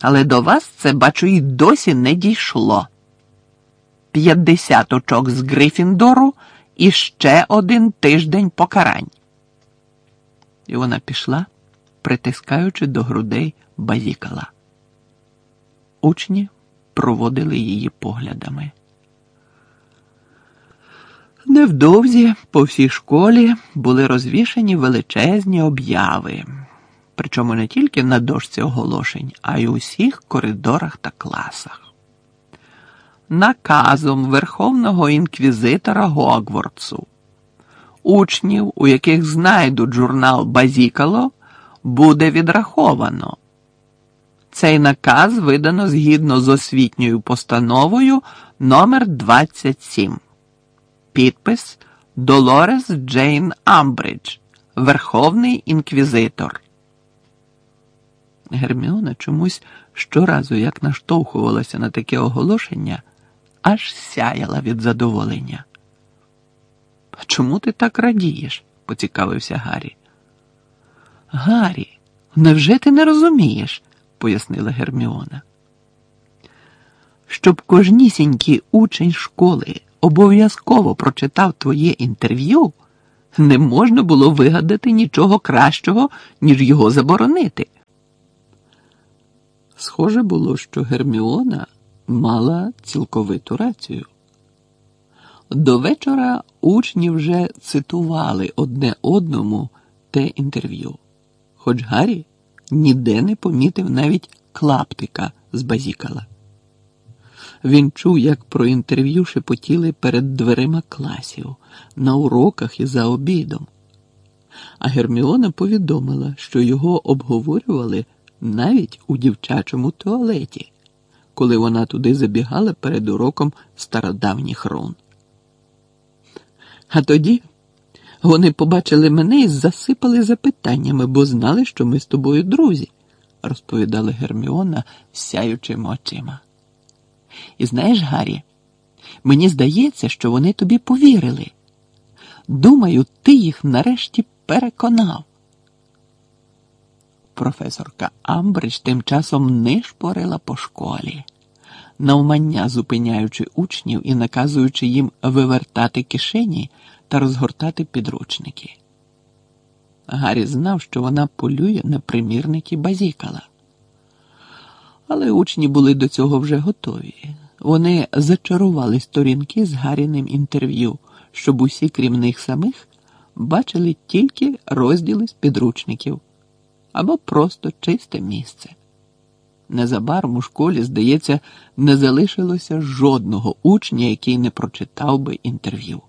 Але до вас це, бачу, і досі не дійшло. П'ятдесят очок з Грифіндору і ще один тиждень покарань. І вона пішла, притискаючи до грудей базікала. Учні проводили її поглядами. Невдовзі по всій школі були розвішані величезні обяви, причому не тільки на дошці оголошень, а й у всіх коридорах та класах. Наказом Верховного інквізитора Гогвардсу учнів, у яких знайдуть журнал Базікало, буде відраховано. Цей наказ видано згідно з освітньою постановою номер 27 Підпис Долорес Джейн Амбридж, Верховний інквізитор. Герміона чомусь щоразу, як наштовхувалася на таке оголошення, аж сяяла від задоволення. Чому ти так радієш? поцікавився Гаррі. Гаррі, невже ти не розумієш? пояснила Герміона. Щоб кожнісінький учень школи обов'язково прочитав твоє інтерв'ю, не можна було вигадати нічого кращого, ніж його заборонити. Схоже було, що Герміона мала цілковиту рацію. До вечора учні вже цитували одне одному те інтерв'ю, хоч Гаррі ніде не помітив навіть клаптика з базікала. Він чув, як про інтерв'ю шепотіли перед дверима класів, на уроках і за обідом. А Герміона повідомила, що його обговорювали навіть у дівчачому туалеті, коли вона туди забігала перед уроком стародавніх рун. А тоді вони побачили мене і засипали запитаннями, бо знали, що ми з тобою друзі, розповідала Герміона, сяючими очима. І знаєш, Гаррі, мені здається, що вони тобі повірили. Думаю, ти їх нарешті переконав. Професорка Амбридж тим часом не шпорила по школі, навмання зупиняючи учнів і наказуючи їм вивертати кишені та розгортати підручники. Гаррі знав, що вона полює на примірники базікала. Але учні були до цього вже готові. Вони зачарували сторінки з Гаріним інтерв'ю, щоб усі, крім них самих, бачили тільки розділи з підручників або просто чисте місце. Незабаром у школі, здається, не залишилося жодного учня, який не прочитав би інтерв'ю.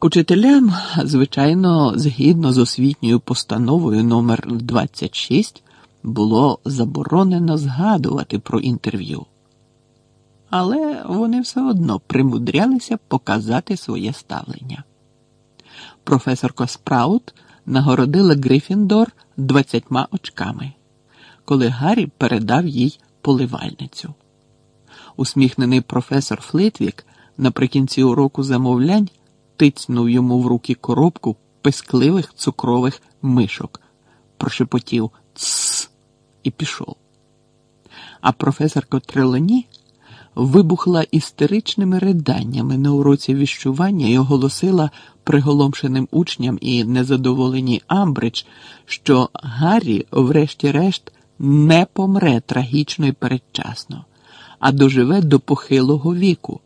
Учителям, звичайно, згідно з освітньою постановою номер 26 було заборонено згадувати про інтерв'ю. Але вони все одно примудрялися показати своє ставлення. Професорка Спраут нагородила Грифіндор двадцятьма очками, коли Гаррі передав їй поливальницю. Усміхнений професор Флитвік наприкінці уроку замовлянь тицнув йому в руки коробку пискливих цукрових мишок, прошепотів «Тсс» і пішов. А професорка Трелані вибухла істеричними риданнями на уроці віщування і оголосила приголомшеним учням і незадоволеній Амбридж, що Гаррі, врешті-решт, не помре трагічно і передчасно, а доживе до похилого віку,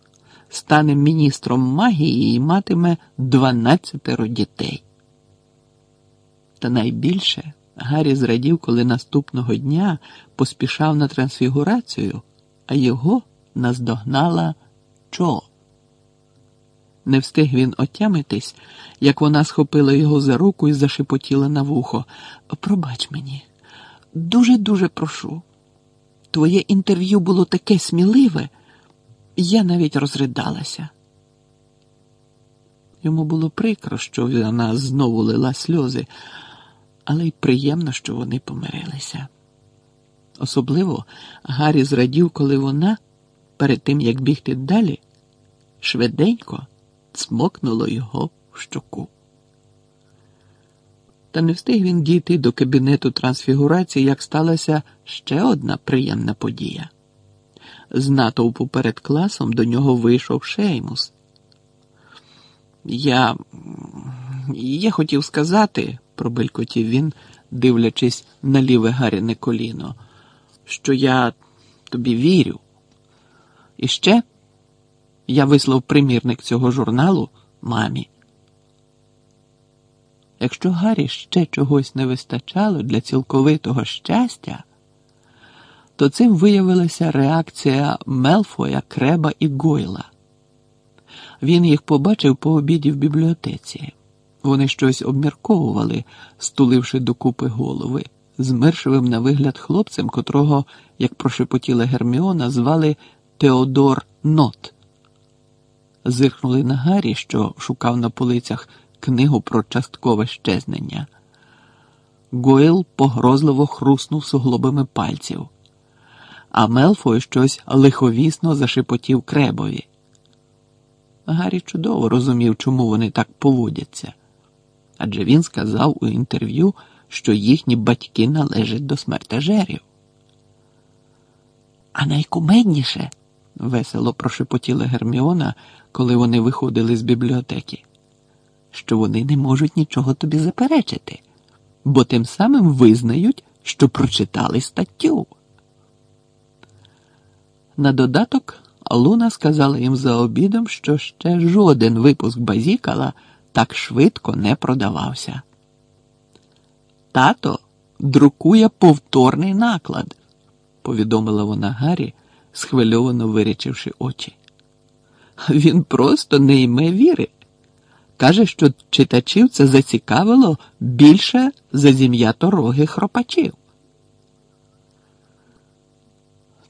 стане міністром магії і матиме дванадцятеро дітей. Та найбільше Гаррі зрадів, коли наступного дня поспішав на трансфігурацію, а його наздогнала Чо. Не встиг він отямитись, як вона схопила його за руку і зашепотіла на вухо. Пробач мені, дуже-дуже прошу. Твоє інтерв'ю було таке сміливе, я навіть розридалася. Йому було прикро, що вона знову лила сльози, але й приємно, що вони помирилися. Особливо Гаррі зрадів, коли вона, перед тим як бігти далі, швиденько цмокнуло його в щоку. Та не встиг він дійти до кабінету трансфігурації, як сталася ще одна приємна подія. З натовпу перед класом до нього вийшов Шеймус. Я я хотів сказати, пробелькотів він, дивлячись на ліве Гаріне коліно, що я тобі вірю. І ще я вислав примірник цього журналу мамі. Якщо Гаррі ще чогось не вистачало для цілковитого щастя, то цим виявилася реакція Мелфоя, Креба і Гойла. Він їх побачив по обіді в бібліотеці. Вони щось обмірковували, стуливши докупи голови, з миршевим на вигляд хлопцем, котрого, як прошепотіла Герміона, звали Теодор Нот. Зиркнули на Гаррі, що шукав на полицях книгу про часткове щезнення. Гойл погрозливо хруснув суглобами пальців, а Мелфой щось лиховісно зашепотів Кребові. Гаррі чудово розумів, чому вони так поводяться, адже він сказав у інтерв'ю, що їхні батьки належать до смертежерів. А найкумедніше, весело прошепотіла Герміона, коли вони виходили з бібліотеки що вони не можуть нічого тобі заперечити, бо тим самим визнають, що прочитали статтю. На додаток Луна сказала їм за обідом, що ще жоден випуск базікала так швидко не продавався. Тато друкує повторний наклад, повідомила вона Гаррі, схвильовано вирічивши очі. Він просто не йме віри. Каже, що читачів це зацікавило більше за зім'ято роги хропачів.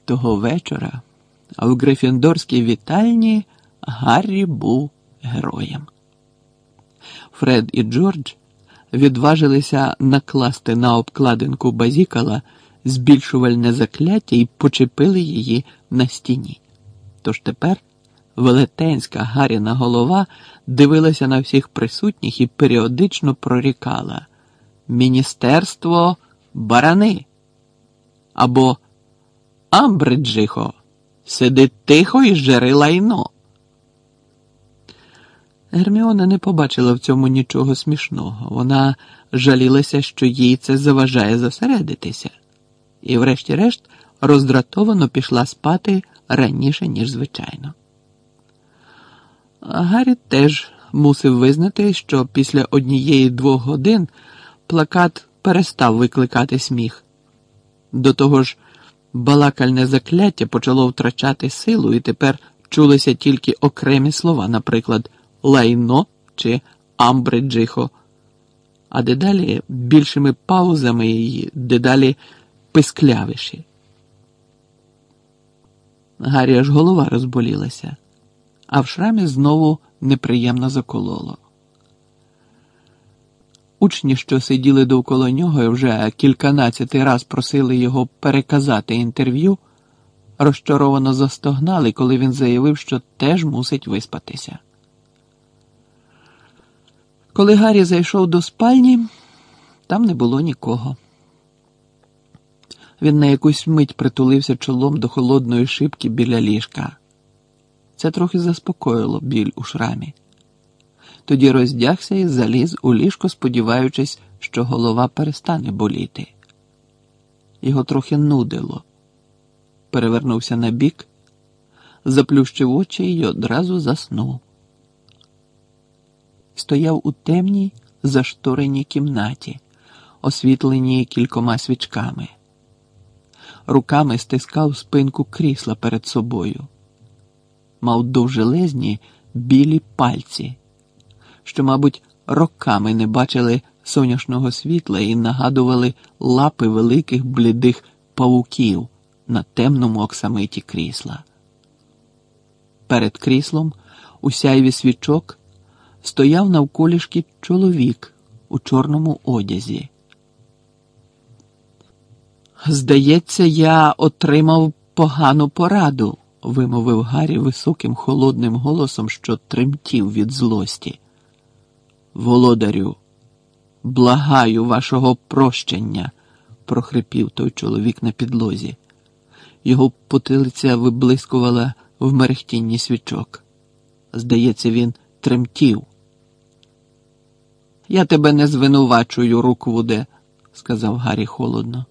Того вечора в Грифіндорській вітальні Гаррі був героєм. Фред і Джордж відважилися накласти на обкладинку базікала збільшувальне закляття і почепили її на стіні. Тож тепер велетенська Гаріна голова дивилася на всіх присутніх і періодично прорікала Міністерство барани або Амбриджихо, сиди тихо і жери лайно. Герміона не побачила в цьому нічого смішного. Вона жалілася, що їй це заважає зосередитися, і, врешті-решт, роздратовано пішла спати раніше, ніж звичайно. Гаррі теж мусив визнати, що після однієї двох годин плакат перестав викликати сміх. До того ж, балакальне закляття почало втрачати силу, і тепер чулися тільки окремі слова, наприклад, лайно чи амбриджихо, а дедалі більшими паузами і дедалі писклявіші. Гаррі аж голова розболілася а в шрамі знову неприємно закололо. Учні, що сиділи довкола нього і вже кільканадцятий раз просили його переказати інтерв'ю, розчаровано застогнали, коли він заявив, що теж мусить виспатися. Коли Гаррі зайшов до спальні, там не було нікого. Він на якусь мить притулився чолом до холодної шибки біля ліжка. Це трохи заспокоїло біль у шрамі. Тоді роздягся і заліз у ліжко, сподіваючись, що голова перестане боліти. Його трохи нудило. Перевернувся на бік, заплющив очі і одразу заснув. Стояв у темній заштореній кімнаті, освітленій кількома свічками. Руками стискав спинку крісла перед собою мав довжелезні білі пальці, що, мабуть, роками не бачили сонячного світла і нагадували лапи великих блідих павуків на темному оксамиті крісла. Перед кріслом у сяйві свічок стояв навколішки чоловік у чорному одязі. Здається, я отримав погану пораду вимовив Гаррі високим холодним голосом, що тремтів від злості. Володарю, Благаю вашого прощення, прохрипів той чоловік на підлозі. Його потилиця виблискувала в мерехтінні свічок. Здається, він тремтів. Я тебе не звинувачую, Руквуде, сказав Гаррі холодно.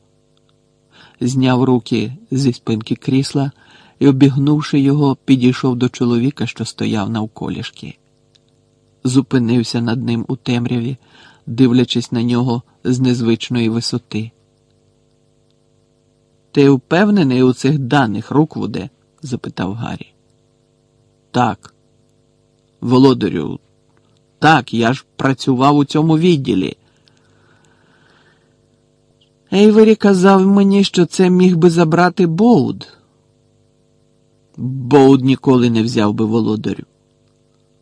Зняв руки зі спинки крісла і, обігнувши його, підійшов до чоловіка, що стояв навколішки. Зупинився над ним у темряві, дивлячись на нього з незвичної висоти. Ти впевнений у цих даних, Руквуде? запитав Гаррі. Так. Володарю, так, я ж працював у цьому відділі. Ейвері казав мені, що це міг би забрати Боуд. Боуд ніколи не взяв би володарю.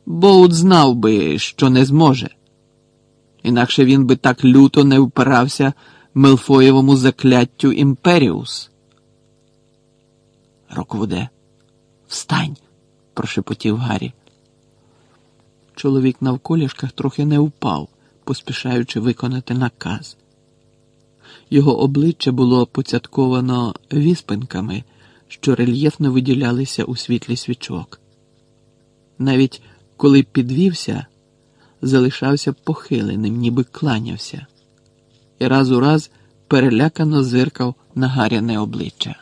Боуд знав би, що не зможе. Інакше він би так люто не впирався Мелфоєвому закляттю Імперіус. Роквуде, встань, прошепотів Гаррі. Чоловік на вколішках трохи не впав, поспішаючи виконати наказ. Його обличчя було поцятковано віспинками, що рельєфно виділялися у світлі свічок. Навіть коли підвівся, залишався похиленим, ніби кланявся, і раз у раз перелякано зиркав на гаряне обличчя.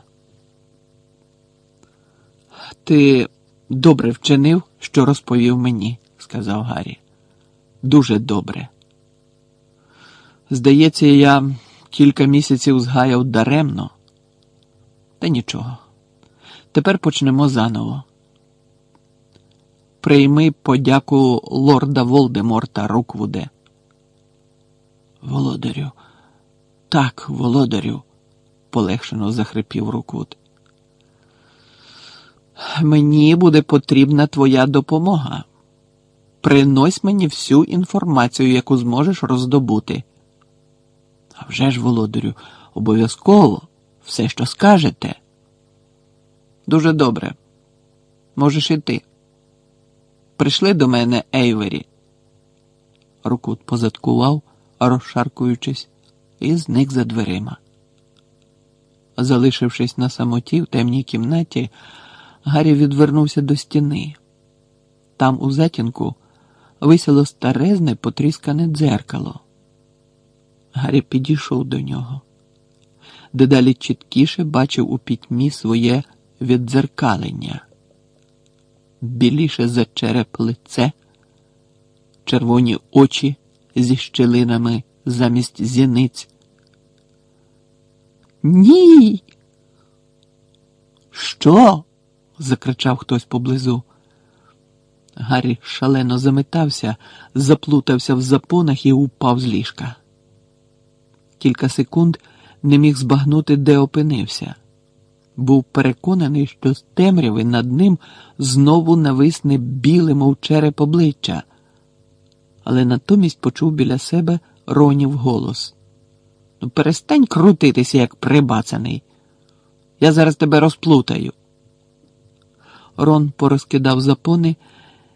Ти добре вчинив, що розповів мені, сказав Гаррі. Дуже добре. Здається, я кілька місяців згаяв даремно. Та нічого. Тепер почнемо заново. Прийми подяку лорда Волдеморта Руквуде. Володарю, так, володарю, полегшено захрипів Руквуд. Мені буде потрібна твоя допомога. Принось мені всю інформацію, яку зможеш роздобути. А вже ж, володарю, обов'язково все, що скажете. Дуже добре. Можеш іти. Прийшли до мене Ейвері. Рукут позадкував, розшаркуючись, і зник за дверима. Залишившись на самоті в темній кімнаті, Гаррі відвернувся до стіни. Там, у затінку, висіло старезне потріскане дзеркало. Гаррі підійшов до нього. Дедалі чіткіше бачив у пітьмі своє віддзеркалення. Біліше за череп лице, червоні очі зі щелинами замість зіниць. Ні. Що? закричав хтось поблизу. Гаррі шалено заметався, заплутався в запонах і упав з ліжка. Кілька секунд не міг збагнути, де опинився. Був переконаний, що з темряви над ним знову нависне біле, мов череп обличчя, але натомість почув біля себе ронів голос. Ну, перестань крутитися, як прибацаний. Я зараз тебе розплутаю. Рон порозкидав запони,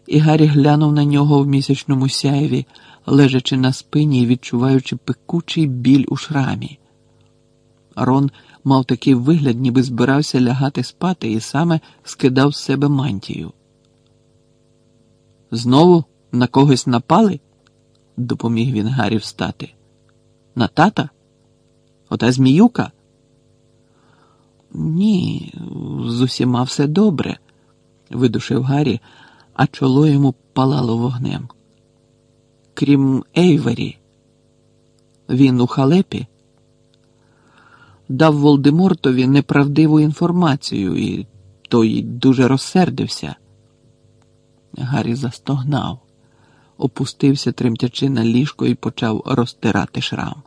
і Гаррі глянув на нього в місячному сяєві, лежачи на спині і відчуваючи пекучий біль у шрамі. Рон мав такий вигляд, ніби збирався лягати спати і саме скидав з себе мантію. Знову на когось напали? допоміг він Гаррі встати. На тата? Ота зміюка? Ні, з усіма все добре, видушив Гаррі, а чоло йому палало вогнем. Крім Ейвері, він у халепі дав Волдемортові неправдиву інформацію, і той дуже розсердився. Гаррі застогнав, опустився тремтячи на ліжко і почав розтирати шрам.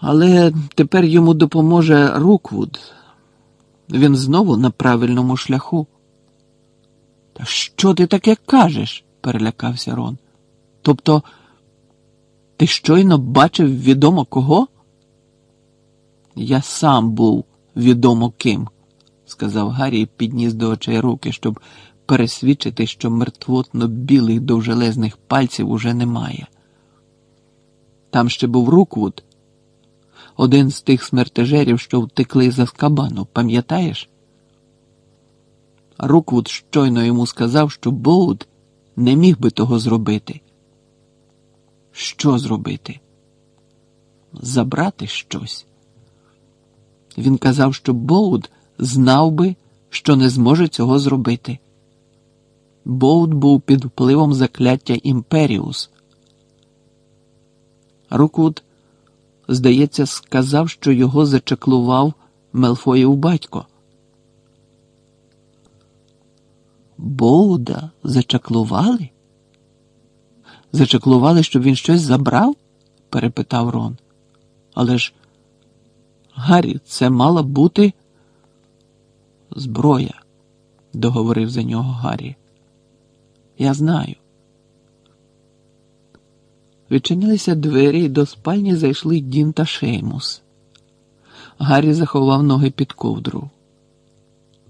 Але тепер йому допоможе Руквуд. Він знову на правильному шляху. Та що ти таке кажеш? перелякався Рон. Тобто, ти щойно бачив відомо кого? Я сам був відомо ким, сказав Гаррі і підніс до очей руки, щоб пересвідчити, що мертвотно білих довжелезних пальців уже немає. Там ще був Руквуд, один з тих смертежерів, що втекли з Азкабану, пам'ятаєш? Руквуд щойно йому сказав, що Боуд не міг би того зробити. Що зробити? Забрати щось. Він казав, що Боуд знав би, що не зможе цього зробити. Боуд був під впливом закляття Імперіус. Руквуд, здається, сказав, що його зачаклував Мелфоїв батько. Боуда зачаклували? Зачаклували, щоб він щось забрав? перепитав Рон. Але ж, Гаррі, це мала бути зброя, договорив за нього Гаррі. Я знаю. Відчинилися двері і до спальні зайшли Дін та Шеймус. Гаррі заховав ноги під ковдру.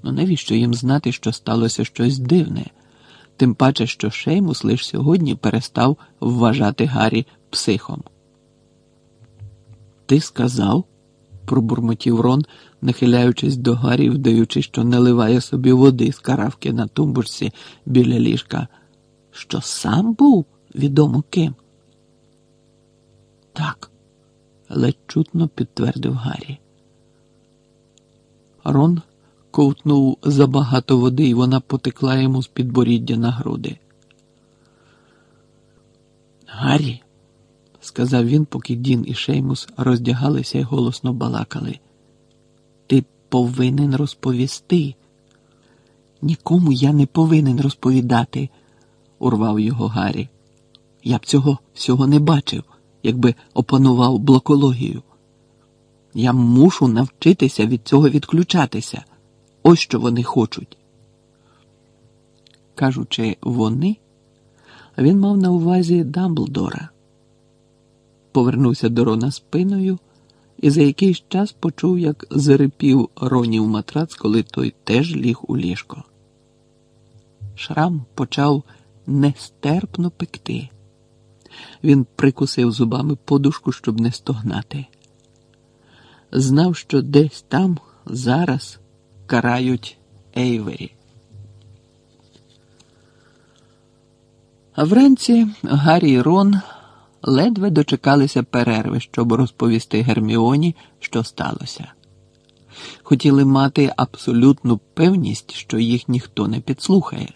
Ну навіщо їм знати, що сталося щось дивне, тим паче, що Шеймус лише сьогодні перестав вважати Гаррі психом. Ти сказав? пробурмотів Рон, нахиляючись до Гаррі, вдаючи, що наливає собі води з каравки на тумбурці біля ліжка, що сам був відомо ким. Так, ледь чутно підтвердив Гаррі. Рон ковтнув забагато води, і вона потекла йому з підборіддя на груди. Гаррі, сказав він, поки Дін і Шеймус роздягалися і голосно балакали. Ти повинен розповісти. Нікому я не повинен розповідати, урвав його Гаррі. Я б цього всього не бачив, якби опанував блокологію. Я мушу навчитися від цього відключатися. Ось що вони хочуть. Кажучи, вони, він мав на увазі Дамблдора. Повернувся до Рона спиною і за якийсь час почув, як зарипів Ронів матрац, коли той теж ліг у ліжко. Шрам почав нестерпно пекти. Він прикусив зубами подушку, щоб не стогнати. Знав, що десь там зараз карають Ейвері. А вранці Гаррі і Рон ледве дочекалися перерви, щоб розповісти Герміоні, що сталося. Хотіли мати абсолютну певність, що їх ніхто не підслухає.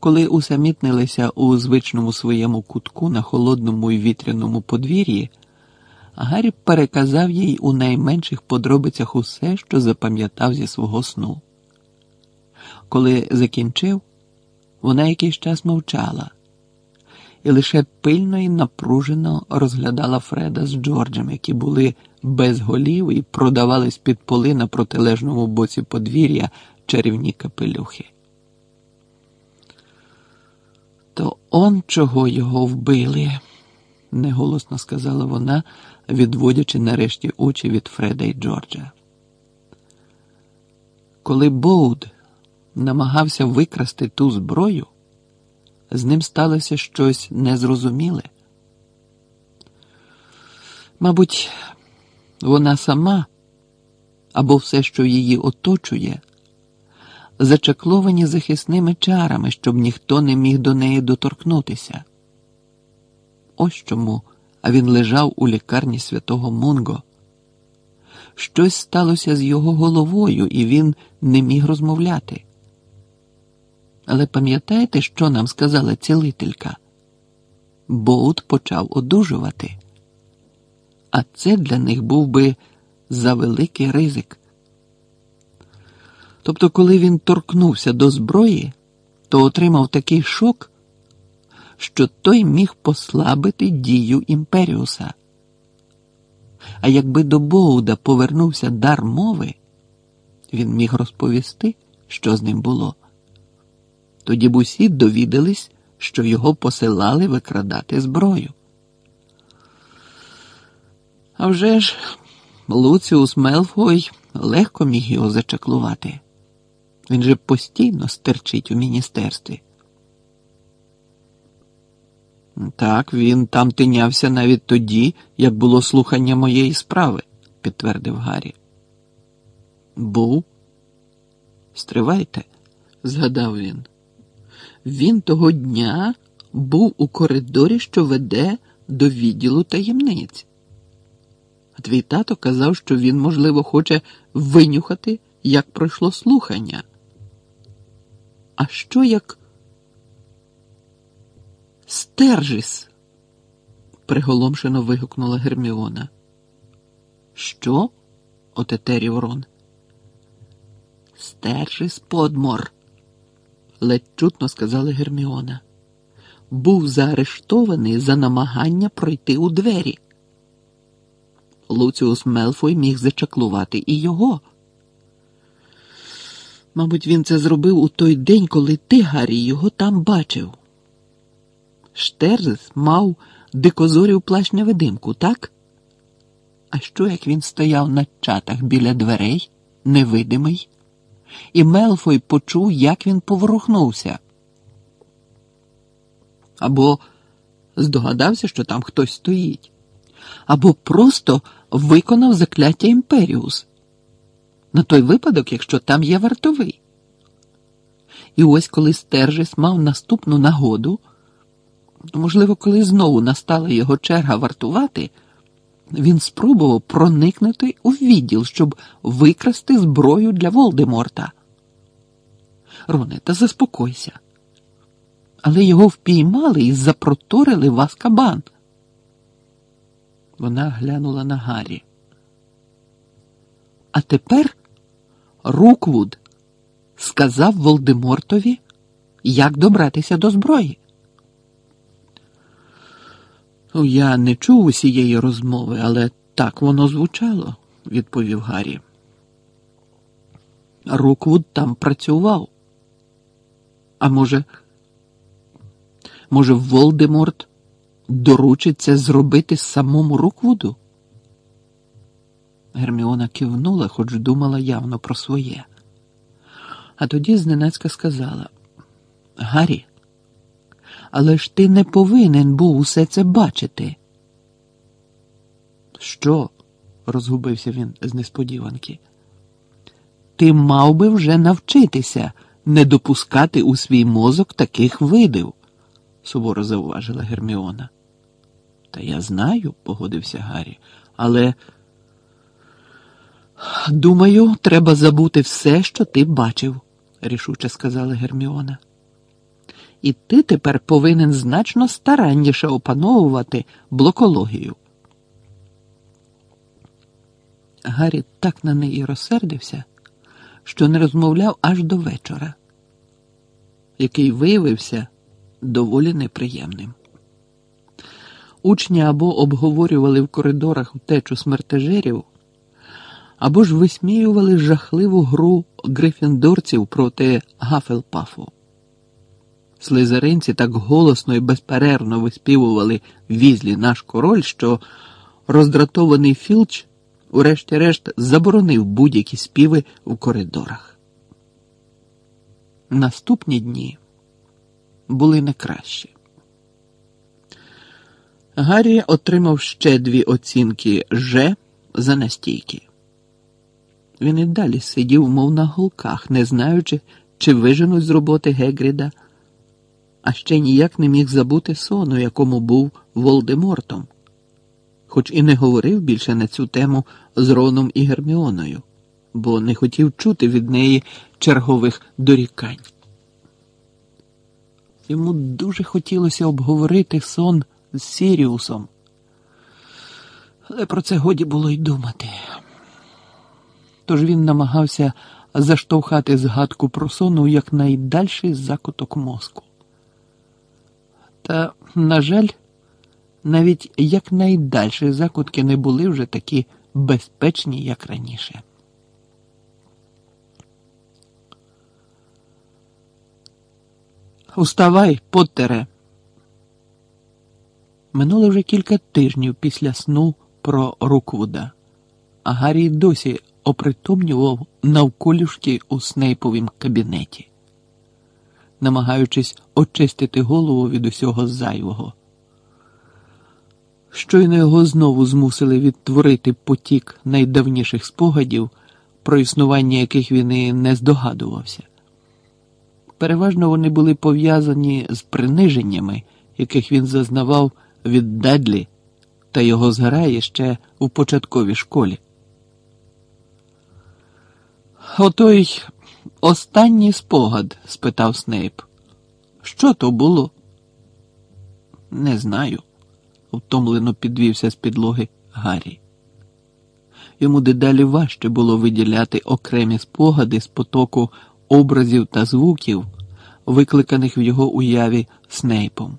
Коли усамітнилися у звичному своєму кутку на холодному і вітряному подвір'ї, Гаррі переказав їй у найменших подробицях усе, що запам'ятав зі свого сну. Коли закінчив, вона якийсь час мовчала і лише пильно і напружено розглядала Фреда з Джорджем, які були без голів і продавались під поли на протилежному боці подвір'я чарівні капелюхи. То он чого його вбили, неголосно сказала вона, відводячи нарешті очі від Фреда і Джорджа. Коли Боуд намагався викрасти ту зброю, з ним сталося щось незрозуміле. Мабуть, вона сама або все, що її оточує, зачакловані захисними чарами, щоб ніхто не міг до неї доторкнутися. Ось чому а він лежав у лікарні святого Мунго. Щось сталося з його головою, і він не міг розмовляти. Але пам'ятаєте, що нам сказала цілителька? Боут почав одужувати, а це для них був би завеликий ризик. Тобто, коли він торкнувся до зброї, то отримав такий шок що той міг послабити дію Імперіуса. А якби до Боуда повернувся дар мови, він міг розповісти, що з ним було. Тоді б усі довідались, що його посилали викрадати зброю. А вже ж Луціус Мелфой легко міг його зачаклувати. Він же постійно стерчить у міністерстві. Так, він там тинявся навіть тоді, як було слухання моєї справи, підтвердив Гаррі. Був? Стривайте, згадав він. Він того дня був у коридорі, що веде до відділу таємниць. Твій тато казав, що він, можливо, хоче винюхати, як пройшло слухання. А що як Стержіс? приголомшено вигукнула Герміона. Що? отетерів Рон. Стержіс подмор, ледь чутно сказала Герміона. Був заарештований за намагання пройти у двері. Луціус Мелфой міг зачаклувати і його. Мабуть, він це зробив у той день, коли ти, Гаррі, його там бачив. Штерзис мав дикозорів плащ невидимку, так? А що як він стояв на чатах біля дверей, невидимий, і Мелфой почув, як він поворухнувся? Або здогадався, що там хтось стоїть, або просто виконав закляття Імперіус на той випадок, якщо там є вартовий. І ось коли Стержис мав наступну нагоду, можливо, коли знову настала його черга вартувати, він спробував проникнути у відділ, щоб викрасти зброю для Волдеморта. Роне, та заспокойся. Але його впіймали і запроторили в Аскабан. Вона глянула на Гаррі. А тепер Руквуд сказав Волдемортові, як добратися до зброї. Ну, я не чув усієї розмови, але так воно звучало, відповів Гаррі. Руквуд там працював. А може, може, Волдеморт доручиться зробити самому Руквуду? Герміона кивнула, хоч думала явно про своє. А тоді зненацька сказала: Гаррі, але ж ти не повинен був усе це бачити. Що? розгубився він з несподіванки. Ти мав би вже навчитися не допускати у свій мозок таких видів, суворо зауважила Герміона. Та я знаю, погодився Гаррі, але. Думаю, треба забути все, що ти бачив, рішуче сказала Герміона. І ти тепер повинен значно старанніше опановувати блокологію. Гаррі так на неї розсердився, що не розмовляв аж до вечора, який виявився доволі неприємним. Учні або обговорювали в коридорах втечу смертежерів або ж висміювали жахливу гру грифіндорців проти Гафелпафу. Слизеринці так голосно і безперервно виспівували візлі наш король, що роздратований Філч, урешті-решт, заборонив будь-які співи в коридорах. Наступні дні були не кращі. Гаррі отримав ще дві оцінки Ж за настійки. Він і далі сидів, мов на голках, не знаючи, чи виженуть з роботи Гегріда, а ще ніяк не міг забути сону, якому був Волдемортом, хоч і не говорив більше на цю тему з Роном і Герміоною, бо не хотів чути від неї чергових дорікань. Йому дуже хотілося обговорити сон з Сіріусом, але про це годі було й думати тож він намагався заштовхати згадку про сон у якнайдальший закуток мозку. Та, на жаль, навіть якнайдальші закутки не були вже такі безпечні, як раніше. Уставай, Поттере. Минуло вже кілька тижнів після сну про Руквуда а Гаррі досі опритомнював навколішки у Снейповім кабінеті, намагаючись очистити голову від усього зайвого. Щойно його знову змусили відтворити потік найдавніших спогадів, про існування яких він і не здогадувався. Переважно вони були пов'язані з приниженнями, яких він зазнавав від Дедлі та його зграє ще у початковій школі. Отой останній спогад? спитав Снейп. Що то було? Не знаю, втомлено підвівся з підлоги Гаррі. Йому дедалі важче було виділяти окремі спогади з потоку образів та звуків, викликаних в його уяві Снейпом.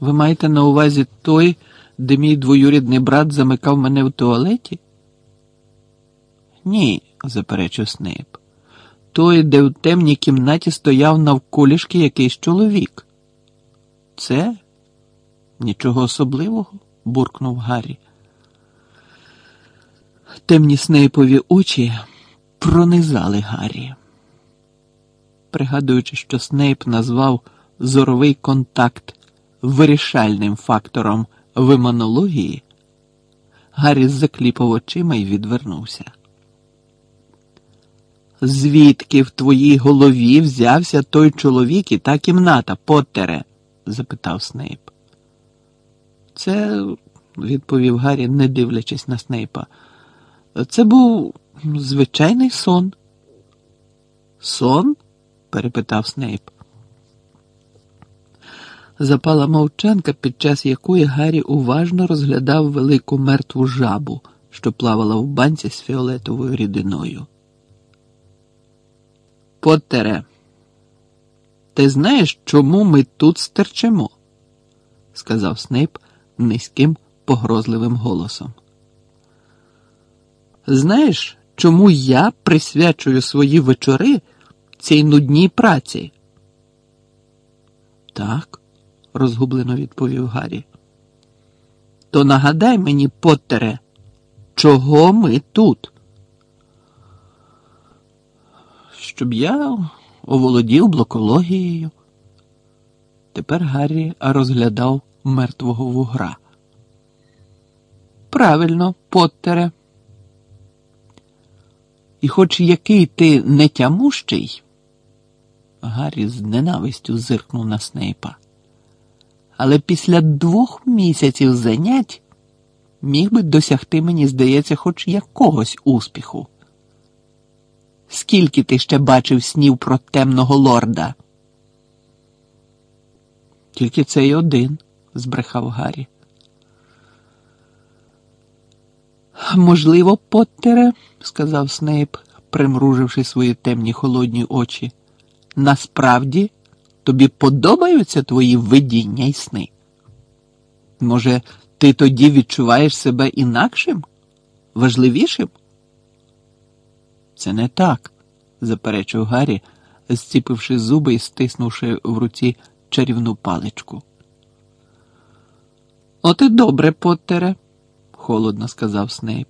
Ви маєте на увазі той, де мій двоюрідний брат замикав мене в туалеті? Ні, заперечив Снейп. Той, де в темній кімнаті стояв навколішки якийсь чоловік. Це нічого особливого, буркнув Гаррі. Темні Снейпові очі пронизали Гаррі. Пригадуючи, що Снейп назвав зоровий контакт вирішальним фактором в імунології, Гаррі закліпав очима і відвернувся. Звідки в твоїй голові взявся той чоловік і та кімната, Поттере? запитав Снейп. Це, відповів Гаррі, не дивлячись на Снейпа. Це був звичайний сон. Сон? перепитав Снейп. Запала мовчанка, під час якої Гаррі уважно розглядав велику мертву жабу, що плавала в банці з фіолетовою рідиною. Поттере, ти знаєш, чому ми тут стерчимо? сказав Снейп низьким погрозливим голосом. Знаєш, чому я присвячую свої вечори цій нудній праці? Так, розгублено відповів Гаррі. То нагадай мені, Поттере, чого ми тут? Щоб я оволодів блокологією. Тепер Гаррі розглядав мертвого вугра. Правильно, Поттере. І хоч який ти нетямущий, Гаррі з ненавистю зиркнув на Снейпа. Але після двох місяців занять міг би досягти, мені здається, хоч якогось успіху. Скільки ти ще бачив снів про темного лорда? Тільки цей один, збрехав Гаррі. Можливо, Поттере, сказав Снейп, примруживши свої темні холодні очі. Насправді тобі подобаються твої видіння й сни? Може, ти тоді відчуваєш себе інакшим, важливішим? Це не так, заперечив Гаррі, зціпивши зуби і стиснувши в руці чарівну паличку. От і добре, Поттере холодно сказав Снейп.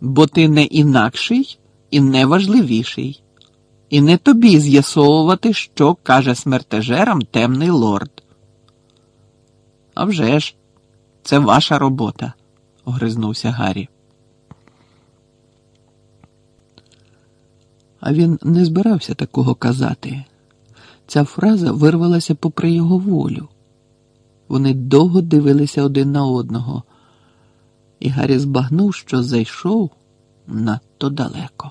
Бо ти не інакший і не важливіший. І не тобі з'ясовувати, що каже смертежерам темний лорд. «А вже ж, це ваша робота, огризнувся Гаррі. А він не збирався такого казати. Ця фраза вирвалася попри його волю. Вони довго дивилися один на одного і Гаррі збагнув, що зайшов надто далеко.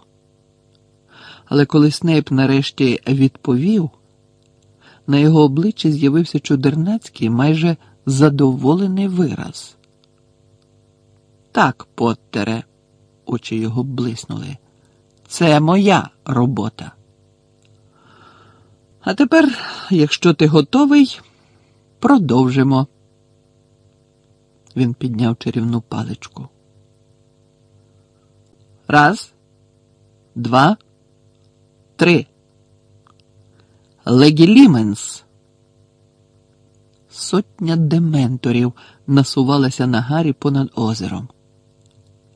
Але коли Снейп нарешті відповів, на його обличчі з'явився чудернацький, майже задоволений вираз. Так, Поттере, очі його блиснули. Це моя робота. А тепер, якщо ти готовий, продовжимо. Він підняв чарівну паличку. Раз, два, три. Легіліменс. Сотня дементорів насувалася на Гарі понад озером.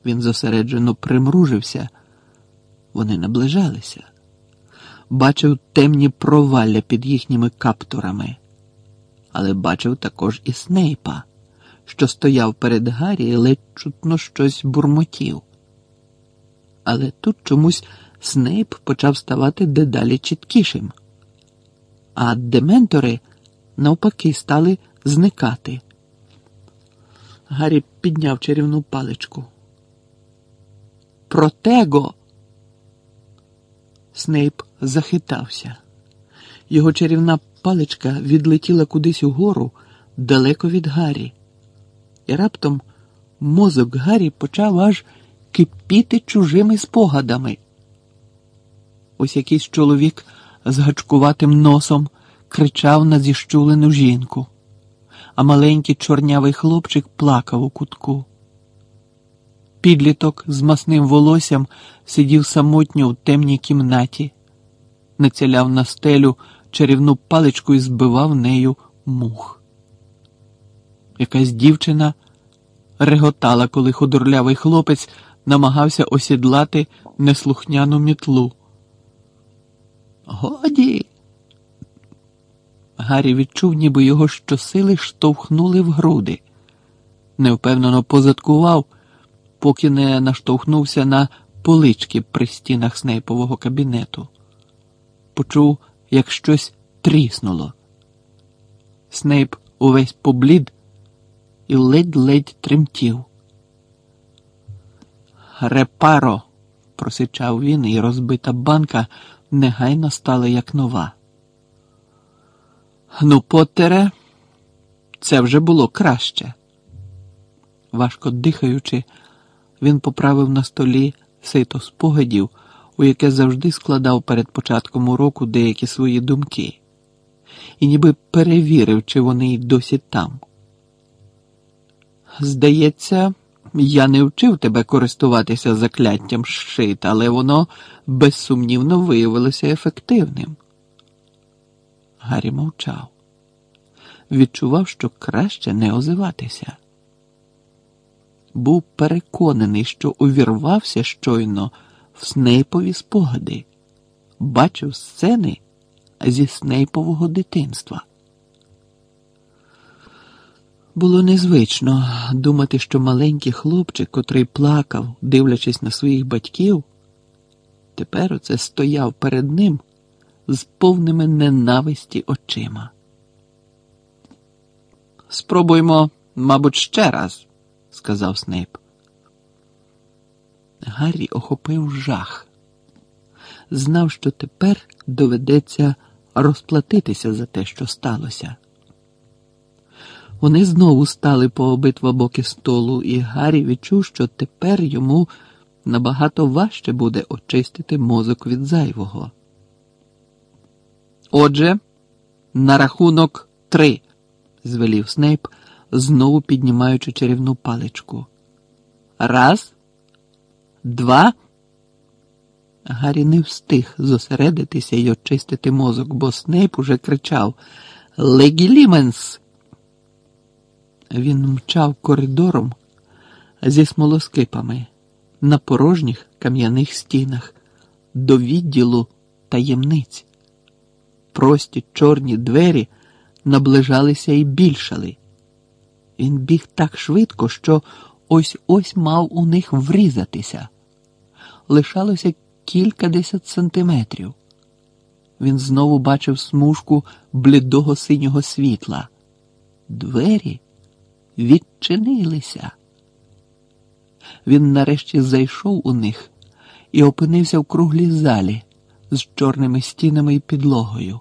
Він зосереджено примружився. Вони наближалися, бачив темні провалля під їхніми каптурами, але бачив також і Снейпа, що стояв перед Гаррі і ледь чутно щось бурмотів. Але тут чомусь Снейп почав ставати дедалі чіткішим, а дементори навпаки стали зникати. Гаррі підняв чарівну паличку. Протего! Снейп захитався. Його чарівна паличка відлетіла кудись угору далеко від Гаррі. І раптом мозок Гаррі почав аж кипіти чужими спогадами. Ось якийсь чоловік з гачкуватим носом кричав на зіщулену жінку, а маленький чорнявий хлопчик плакав у кутку. Підліток з масним волоссям сидів самотньо у темній кімнаті, націляв на стелю чарівну паличку і збивав нею мух. Якась дівчина реготала, коли худорлявий хлопець намагався осідлати неслухняну мітлу. Годі. Гаррі відчув, ніби його щосили штовхнули в груди. Невпевнено позадкував поки не наштовхнувся на полички при стінах снейпового кабінету. Почув, як щось тріснуло. Снейп увесь поблід і ледь-ледь тремтів. Репаро, просичав він, і розбита банка негайно стала як нова. Ну, Поттере, це вже було краще. Важко дихаючи, він поправив на столі сито спогадів, у яке завжди складав перед початком уроку деякі свої думки, і ніби перевірив, чи вони й досі там. Здається, я не вчив тебе користуватися закляттям щит, але воно безсумнівно виявилося ефективним. Гаррі мовчав, відчував, що краще не озиватися був переконаний, що увірвався щойно в Снейпові спогади, бачив сцени зі Снейпового дитинства. Було незвично думати, що маленький хлопчик, котрий плакав, дивлячись на своїх батьків, тепер оце стояв перед ним з повними ненависті очима. Спробуймо, мабуть, ще раз сказав Снейп. Гаррі охопив жах. Знав, що тепер доведеться розплатитися за те, що сталося. Вони знову стали по обидва боки столу, і Гаррі відчув, що тепер йому набагато важче буде очистити мозок від зайвого. Отже, на рахунок три, звелів Снейп знову піднімаючи чарівну паличку. Раз, два. Гаррі не встиг зосередитися і очистити мозок, бо Снейп уже кричав Легіліменс. Він мчав коридором зі смолоскипами на порожніх кам'яних стінах до відділу таємниць. Прості чорні двері наближалися і більшали. Він біг так швидко, що ось ось мав у них врізатися. Лишалося кількадесят сантиметрів. Він знову бачив смужку блідого синього світла. Двері відчинилися. Він нарешті зайшов у них і опинився в круглій залі з чорними стінами і підлогою,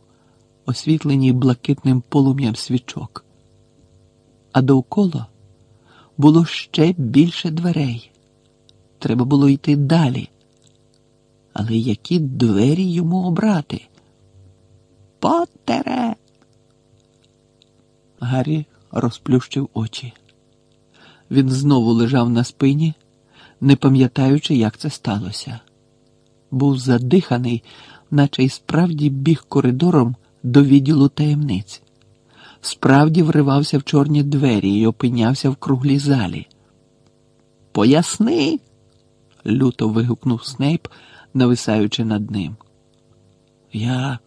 освітленій блакитним полум'ям свічок а довкола було ще більше дверей. Треба було йти далі. Але які двері йому обрати? Потере. Гаррі розплющив очі. Він знову лежав на спині, не пам'ятаючи, як це сталося. Був задиханий, наче й справді біг коридором до відділу таємниць справді вривався в чорні двері і опинявся в круглій залі. Поясни, люто вигукнув Снейп, нависаючи над ним. Я.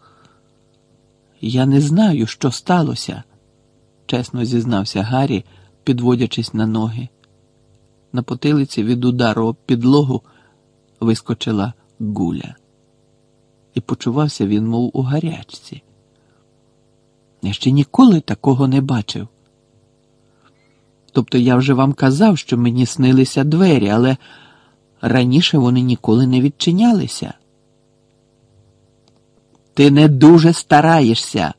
Я не знаю, що сталося, чесно зізнався Гаррі, підводячись на ноги. На потилиці від удару об підлогу вискочила гуля. І почувався він, мов у гарячці. Я ще ніколи такого не бачив. Тобто я вже вам казав, що мені снилися двері, але раніше вони ніколи не відчинялися. Ти не дуже стараєшся.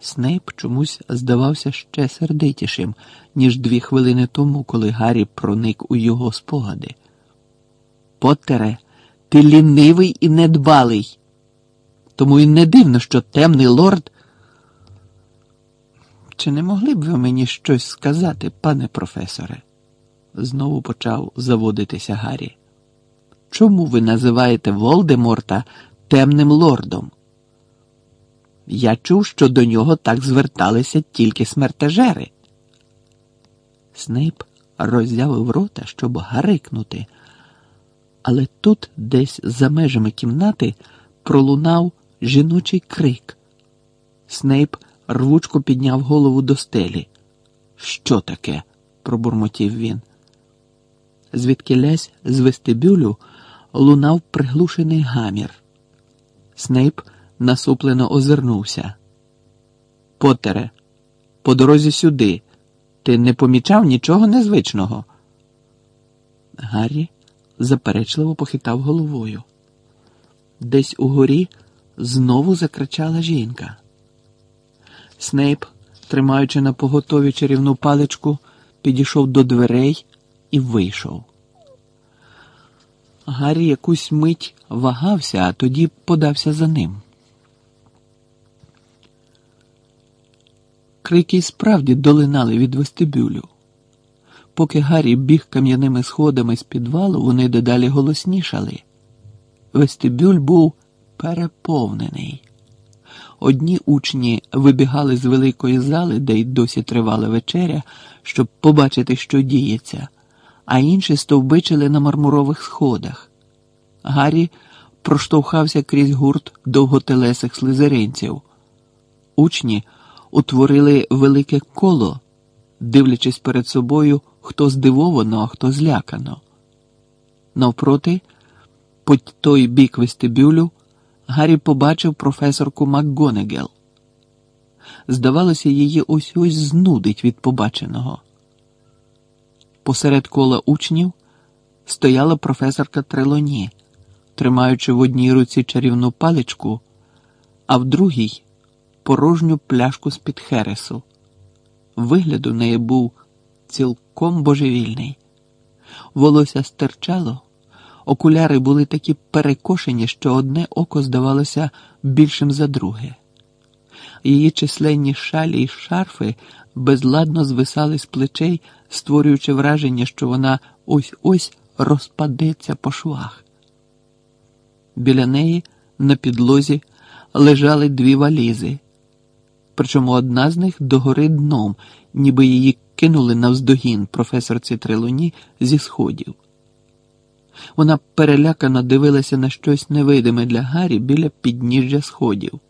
Снейп чомусь здавався ще сердитішим, ніж дві хвилини тому, коли Гаррі проник у його спогади. Поттере, ти лінивий і недбалий. Тому і не дивно, що темний лорд. Чи не могли б ви мені щось сказати, пане професоре? Знову почав заводитися Гаррі. Чому ви називаєте Волдеморта темним лордом? Я чув, що до нього так зверталися тільки смертежери. Снейп роззявив рота, щоб гарикнути, але тут, десь за межами кімнати, пролунав жіночий крик. Снейп рвучко підняв голову до стелі. Що таке? пробурмотів він. Звідки лязь з вестибюлю лунав приглушений гамір. Снейп насуплено озирнувся. Потере, по дорозі сюди. Ти не помічав нічого незвичного. Гаррі заперечливо похитав головою. Десь угорі знову закричала жінка. Снейп, тримаючи на поготові чарівну паличку, підійшов до дверей і вийшов. Гаррі якусь мить вагався, а тоді подався за ним. Крики справді долинали від вестибюлю. Поки Гаррі біг кам'яними сходами з підвалу, вони дедалі голоснішали. Вестибюль був переповнений. Одні учні вибігали з великої зали, де й досі тривала вечеря, щоб побачити, що діється, а інші стовбичили на мармурових сходах. Гаррі проштовхався крізь гурт довготелесих слизеринців. Учні утворили велике коло, дивлячись перед собою, хто здивовано, а хто злякано. Навпроти, по той бік вестибюлю, Гаррі побачив професорку МакГонегел. Здавалося, її ось ось знудить від побаченого. Посеред кола учнів стояла професорка Трелоні, тримаючи в одній руці чарівну паличку, а в другій порожню пляшку з-під хересу. Вигляд у неї був цілком божевільний. Волосся стирчало, окуляри були такі перекошені, що одне око здавалося більшим за друге. Її численні шалі й шарфи безладно звисали з плечей, створюючи враження, що вона ось ось розпадеться по швах. Біля неї на підлозі лежали дві валізи, причому одна з них догори дном, ніби її кинули навздогін професорці Трелоні зі сходів. Вона перелякано дивилася на щось невидиме для Гаррі біля підніжжя сходів.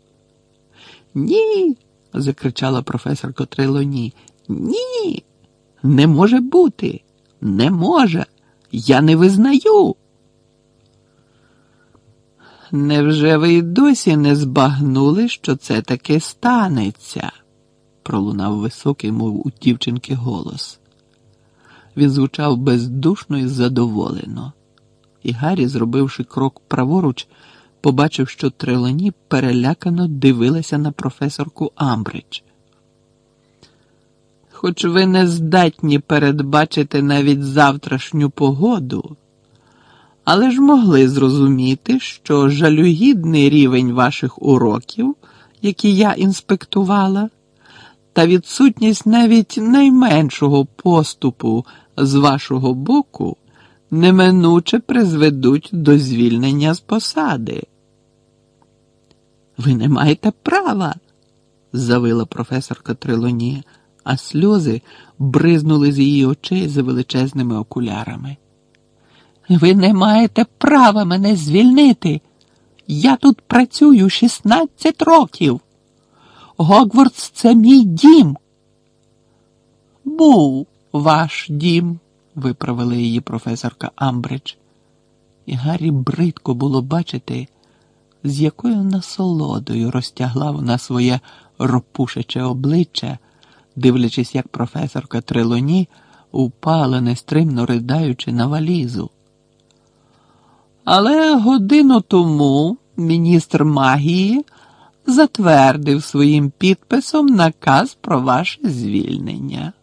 Ні. закричала професорка Трелоні. Ні. Не може бути. Не може. Я не визнаю. Невже ви й досі не збагнули, що це таки станеться? пролунав високий, мов у дівчинки, голос. Він звучав бездушно і задоволено, і Гаррі, зробивши крок праворуч, побачив, що Трелоні перелякано дивилася на професорку Амбридж. Хоч ви не здатні передбачити навіть завтрашню погоду, але ж могли зрозуміти, що жалюгідний рівень ваших уроків, які я інспектувала, та відсутність навіть найменшого поступу з вашого боку неминуче призведуть до звільнення з посади. Ви не маєте права, завила професорка Трилоні, а сльози бризнули з її очей за величезними окулярами. Ви не маєте права мене звільнити. Я тут працюю 16 років. Гогвардс це мій дім. Був ваш дім, виправила її професорка Амбридж. І Гаррі бридко було бачити, з якою насолодою розтягла вона своє ропушече обличчя, дивлячись, як професорка Трелоні упала, нестримно riдаючи на валізу. Але годину тому міністр магії затвердив своїм підписом наказ про ваше звільнення.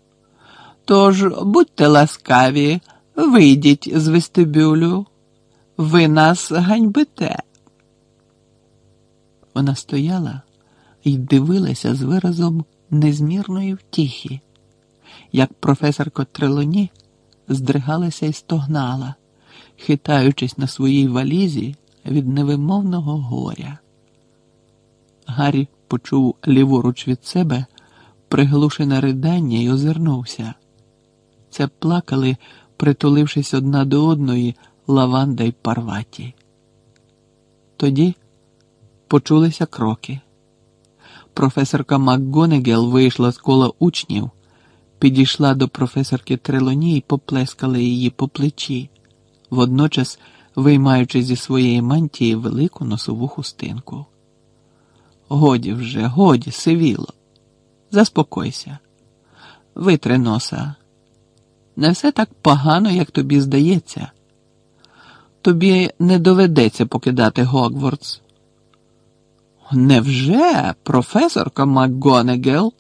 Тож будьте ласкаві, вийдіть з вестибюлю, ви нас ганьбите. Вона стояла і дивилася з виразом незмірної втіхи, як професорка Трелоні здригалася і стогнала, хитаючись на своїй валізі від невимовного горя. Гаррі почув ліворуч від себе приглушене ридання і озирнувся. Це плакали, притулившись одна до одної лаванда й парваті. Тоді почулися кроки. Професорка МакГонегел вийшла з кола учнів, підійшла до професорки Трелоні і поплескала її по плечі, водночас виймаючи зі своєї мантії велику носову хустинку. Годі вже, годі, сивіло. Заспокойся, витри носа. Не все так погано, як тобі здається. Тобі не доведеться покидати Гогвардс. Невже професорка МакГонегел